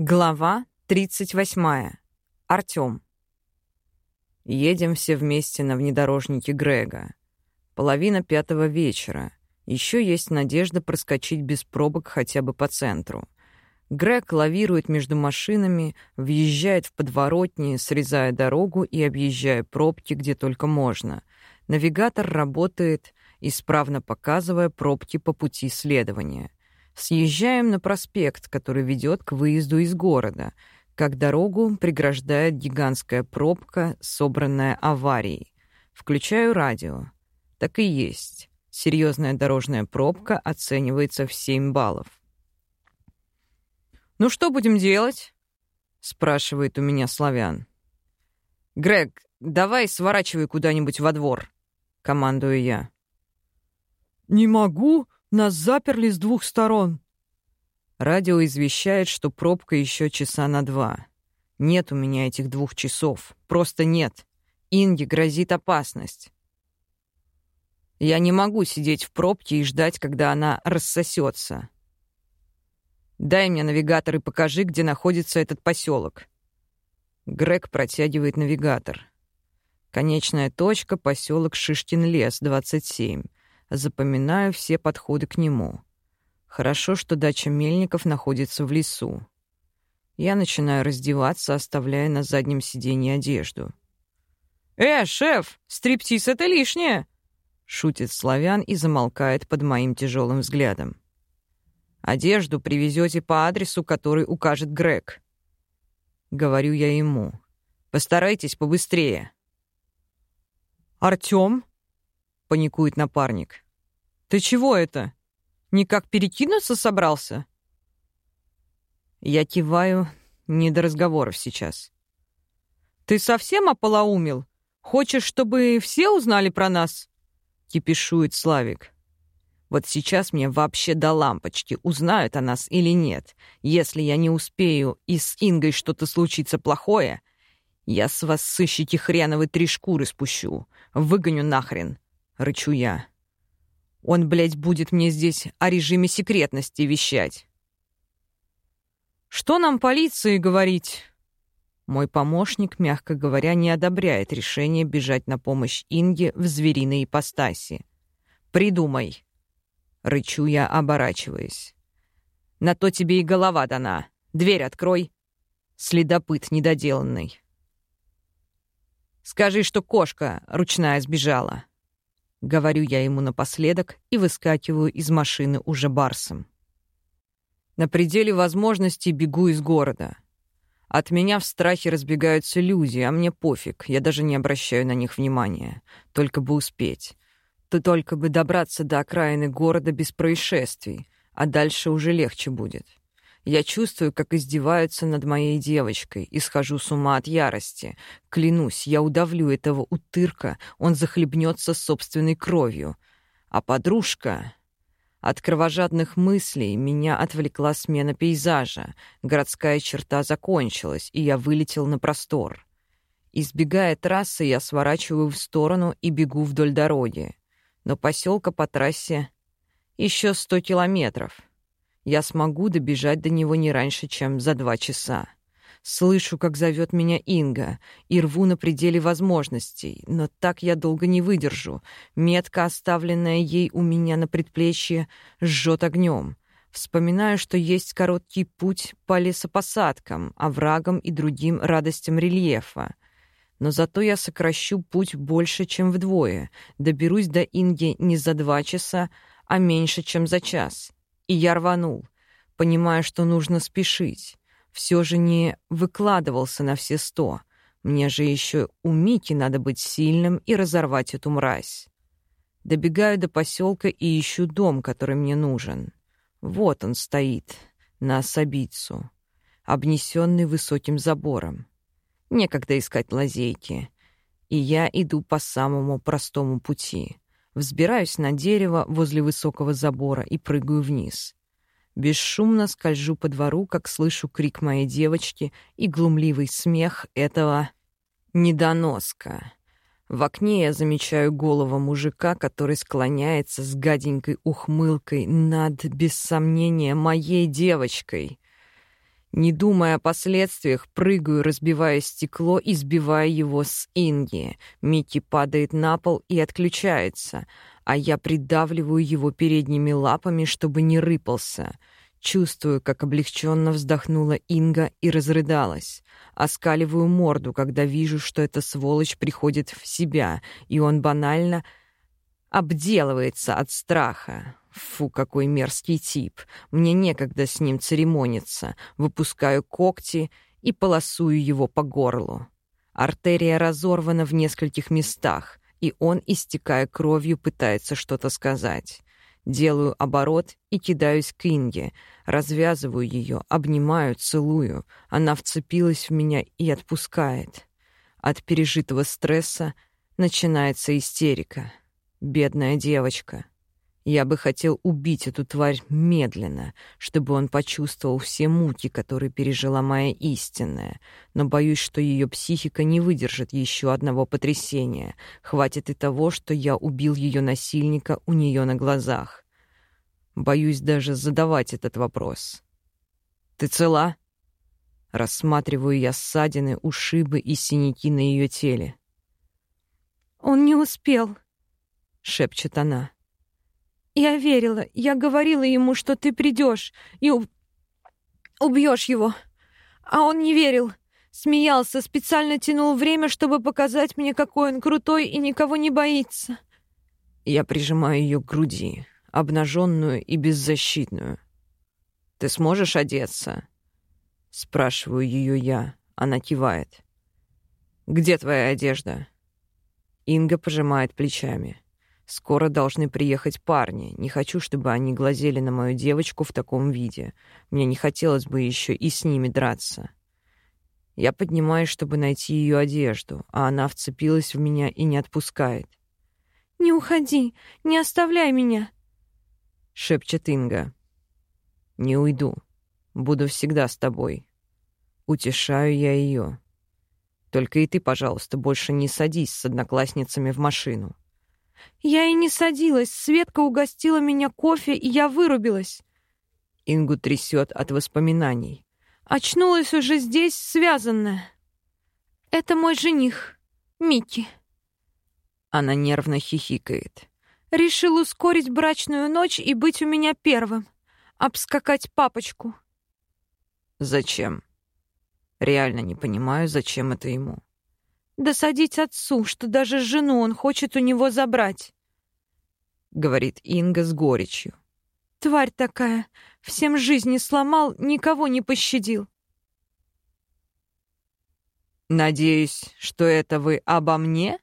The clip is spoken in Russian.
Глава 38. Артём. Едем все вместе на внедорожнике Грега. Половина пятого вечера. Еще есть надежда проскочить без пробок хотя бы по центру. Грег лавирует между машинами, въезжает в подворотни, срезая дорогу и объезжая пробки, где только можно. Навигатор работает, исправно показывая пробки по пути следования — Съезжаем на проспект, который ведет к выезду из города, как дорогу преграждает гигантская пробка, собранная аварией. Включаю радио. Так и есть. Серьезная дорожная пробка оценивается в 7 баллов. «Ну что будем делать?» — спрашивает у меня славян. «Грег, давай сворачивай куда-нибудь во двор», — командую я. «Не могу», нас заперли с двух сторон. Радио извещает, что пробка еще часа на два. Нет у меня этих двух часов. Просто нет. Инге грозит опасность. Я не могу сидеть в пробке и ждать, когда она рассосется. Дай мне навигатор и покажи, где находится этот поселок. Грег протягивает навигатор. Конечная точка — поселок Шишкин лес, 27 запоминаю все подходы к нему. Хорошо, что дача Мельников находится в лесу. Я начинаю раздеваться, оставляя на заднем сиденье одежду. «Э, шеф, стриптиз — это лишнее!» — шутит славян и замолкает под моим тяжелым взглядом. «Одежду привезете по адресу, который укажет Грег». Говорю я ему. «Постарайтесь побыстрее». «Артём?» — паникует напарник. «Ты чего это? Никак перекинуться собрался?» Я киваю, не до разговоров сейчас. «Ты совсем ополоумел? Хочешь, чтобы все узнали про нас?» — кипишует Славик. «Вот сейчас мне вообще до лампочки, узнают о нас или нет. Если я не успею и с Ингой что-то случится плохое, я с вас сыщите хреновы три шкуры спущу, выгоню нахрен. — рычу я. «Он, блядь, будет мне здесь о режиме секретности вещать». «Что нам полиции говорить?» Мой помощник, мягко говоря, не одобряет решение бежать на помощь Инге в звериной ипостаси. «Придумай!» — рычу я, оборачиваясь. «На то тебе и голова дана. Дверь открой!» Следопыт недоделанный. «Скажи, что кошка ручная сбежала. — говорю я ему напоследок и выскакиваю из машины уже барсом. На пределе возможностей бегу из города. От меня в страхе разбегаются люди, а мне пофиг, я даже не обращаю на них внимания. Только бы успеть. То только бы добраться до окраины города без происшествий, а дальше уже легче будет. Я чувствую, как издеваются над моей девочкой, и схожу с ума от ярости. Клянусь, я удавлю этого утырка, он захлебнется собственной кровью. А подружка... От кровожадных мыслей меня отвлекла смена пейзажа. Городская черта закончилась, и я вылетел на простор. Избегая трассы, я сворачиваю в сторону и бегу вдоль дороги. Но поселка по трассе еще сто километров — я смогу добежать до него не раньше, чем за два часа. Слышу, как зовет меня Инга, и рву на пределе возможностей, но так я долго не выдержу. Метка, оставленная ей у меня на предплечье, жжет огнем. Вспоминаю, что есть короткий путь по лесопосадкам, оврагам и другим радостям рельефа. Но зато я сокращу путь больше, чем вдвое. Доберусь до Инги не за два часа, а меньше, чем за час. И я рванул, понимая, что нужно спешить. Все же не выкладывался на все сто. Мне же еще у Мики надо быть сильным и разорвать эту мразь. Добегаю до поселка и ищу дом, который мне нужен. Вот он стоит, на особицу, обнесенный высоким забором. Некогда искать лазейки. И я иду по самому простому пути. Взбираюсь на дерево возле высокого забора и прыгаю вниз. Бесшумно скольжу по двору, как слышу крик моей девочки и глумливый смех этого недоноска. В окне я замечаю голову мужика, который склоняется с гаденькой ухмылкой над, без сомнения, моей девочкой. Не думая о последствиях, прыгаю, разбивая стекло и сбивая его с Инги. Микки падает на пол и отключается, а я придавливаю его передними лапами, чтобы не рыпался. Чувствую, как облегченно вздохнула Инга и разрыдалась. Оскаливаю морду, когда вижу, что эта сволочь приходит в себя, и он банально обделывается от страха. Фу, какой мерзкий тип. Мне некогда с ним церемониться. Выпускаю когти и полосую его по горлу. Артерия разорвана в нескольких местах, и он, истекая кровью, пытается что-то сказать. Делаю оборот и кидаюсь к Инге. Развязываю ее, обнимаю, целую. Она вцепилась в меня и отпускает. От пережитого стресса начинается истерика. Бедная девочка. Я бы хотел убить эту тварь медленно, чтобы он почувствовал все муки, которые пережила моя истинная, но боюсь, что ее психика не выдержит еще одного потрясения. Хватит и того, что я убил ее насильника у нее на глазах. Боюсь даже задавать этот вопрос. «Ты цела?» Рассматриваю я ссадины, ушибы и синяки на ее теле. «Он не успел», — шепчет она. Я верила, я говорила ему, что ты придешь и уб... убьешь его. А он не верил. Смеялся, специально тянул время, чтобы показать мне, какой он крутой и никого не боится. Я прижимаю ее к груди, обнаженную и беззащитную. «Ты сможешь одеться?» Спрашиваю ее я. Она кивает. «Где твоя одежда?» Инга пожимает плечами. Скоро должны приехать парни. Не хочу, чтобы они глазели на мою девочку в таком виде. Мне не хотелось бы еще и с ними драться. Я поднимаюсь, чтобы найти ее одежду, а она вцепилась в меня и не отпускает. «Не уходи, не оставляй меня!» — шепчет Инга. «Не уйду. Буду всегда с тобой». Утешаю я ее. Только и ты, пожалуйста, больше не садись с одноклассницами в машину. Я и не садилась. Светка угостила меня кофе, и я вырубилась. Ингу трясет от воспоминаний. Очнулась уже здесь, связанная. Это мой жених, Микки. Она нервно хихикает. Решил ускорить брачную ночь и быть у меня первым. Обскакать папочку. Зачем? Реально не понимаю, зачем это ему досадить отцу, что даже жену он хочет у него забрать. Говорит Инга с горечью. Тварь такая, всем жизни сломал, никого не пощадил. Надеюсь, что это вы обо мне?